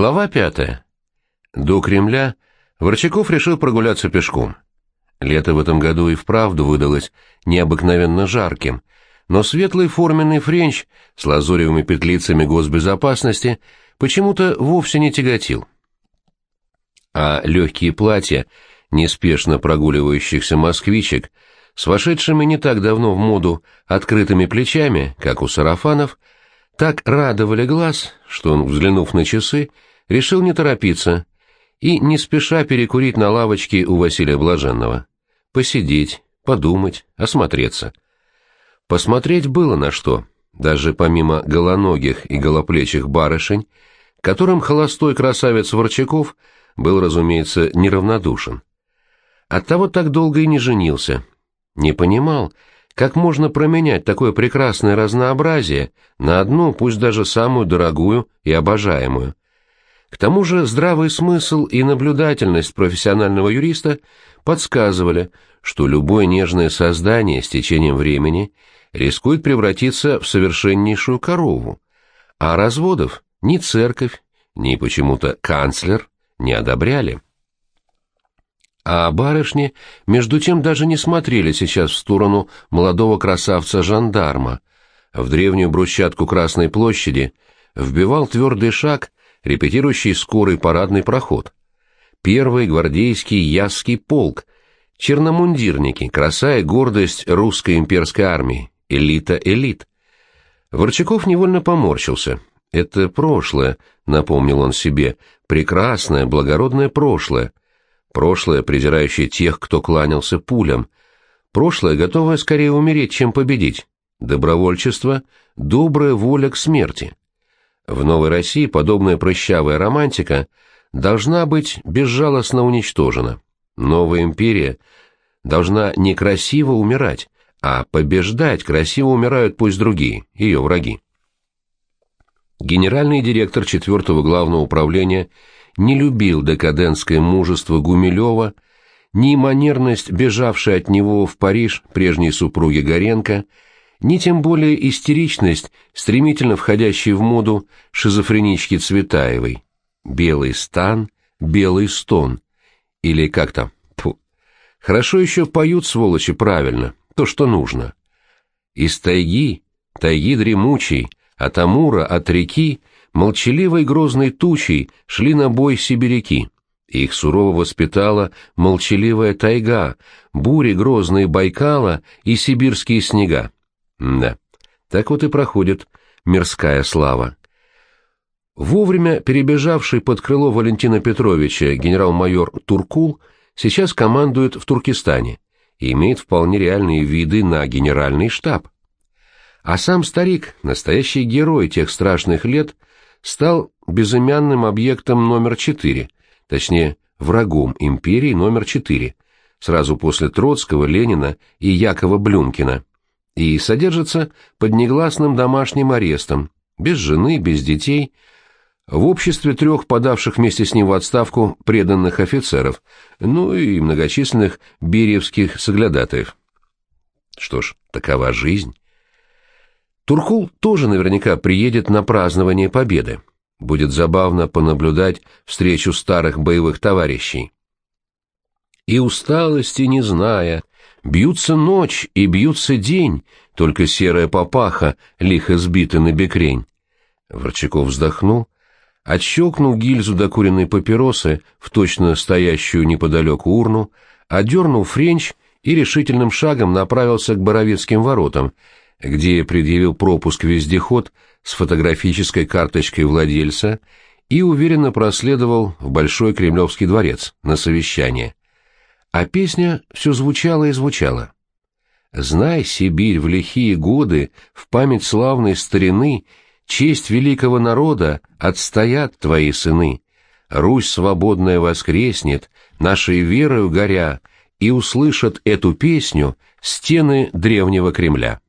Глава пятая. До Кремля Ворчаков решил прогуляться пешком. Лето в этом году и вправду выдалось необыкновенно жарким, но светлый форменный френч с лазуревыми петлицами госбезопасности почему-то вовсе не тяготил. А легкие платья неспешно прогуливающихся москвичек с вошедшими не так давно в моду открытыми плечами, как у сарафанов, так радовали глаз, что он, взглянув на часы, решил не торопиться и не спеша перекурить на лавочке у Василия Блаженного. Посидеть, подумать, осмотреться. Посмотреть было на что, даже помимо голоногих и голоплечих барышень, которым холостой красавец Ворчаков был, разумеется, неравнодушен. Оттого так долго и не женился. Не понимал, как можно променять такое прекрасное разнообразие на одну, пусть даже самую дорогую и обожаемую? К тому же здравый смысл и наблюдательность профессионального юриста подсказывали, что любое нежное создание с течением времени рискует превратиться в совершеннейшую корову, а разводов ни церковь, ни почему-то канцлер не одобряли. А барышни, между тем, даже не смотрели сейчас в сторону молодого красавца-жандарма. В древнюю брусчатку Красной площади вбивал твердый шаг, репетирующий скорый парадный проход. Первый гвардейский ясский полк, черномундирники, краса и гордость русской имперской армии, элита элит. Ворчаков невольно поморщился. «Это прошлое», — напомнил он себе, — «прекрасное, благородное прошлое». Прошлое, презирающее тех, кто кланялся пулям. Прошлое, готовое скорее умереть, чем победить. Добровольчество — добрая воля к смерти. В Новой России подобная прыщавая романтика должна быть безжалостно уничтожена. Новая империя должна не красиво умирать, а побеждать красиво умирают пусть другие, ее враги. Генеральный директор 4 главного управления – не любил декадентское мужество Гумилева, ни манерность, бежавшей от него в Париж прежней супруги Горенко, ни тем более истеричность, стремительно входящей в моду шизофренички Цветаевой. Белый стан, белый стон. Или как там? Фу. Хорошо еще поют, сволочи, правильно, то, что нужно. Из тайги, тайги дремучей, от Амура, от реки, молчаливой грозной тучей шли на бой сибиряки. Их сурово воспитала молчаливая тайга, бури грозные Байкала и сибирские снега. Да, так вот и проходит мирская слава. Вовремя перебежавший под крыло Валентина Петровича генерал-майор Туркул сейчас командует в Туркестане и имеет вполне реальные виды на генеральный штаб. А сам старик, настоящий герой тех страшных лет, стал безымянным объектом номер 4, точнее, врагом империи номер 4, сразу после Троцкого, Ленина и Якова Блюмкина, и содержится под негласным домашним арестом, без жены, без детей, в обществе трех подавших вместе с ним в отставку преданных офицеров, ну и многочисленных бериевских соглядатаев. Что ж, такова жизнь. Туркул тоже наверняка приедет на празднование победы. Будет забавно понаблюдать встречу старых боевых товарищей. И усталости не зная, бьются ночь и бьются день, только серая папаха лихо сбита на бекрень. Ворчаков вздохнул, отщелкнул гильзу докуренной папиросы в точно стоящую неподалеку урну, одернул френч и решительным шагом направился к Боровецким воротам, где предъявил пропуск вездеход с фотографической карточкой владельца и уверенно проследовал в Большой Кремлевский дворец на совещание. А песня все звучала и звучала. «Знай, Сибирь, в лихие годы, в память славной старины, честь великого народа отстоят твои сыны. Русь свободная воскреснет, нашей верою горя, и услышат эту песню стены древнего Кремля».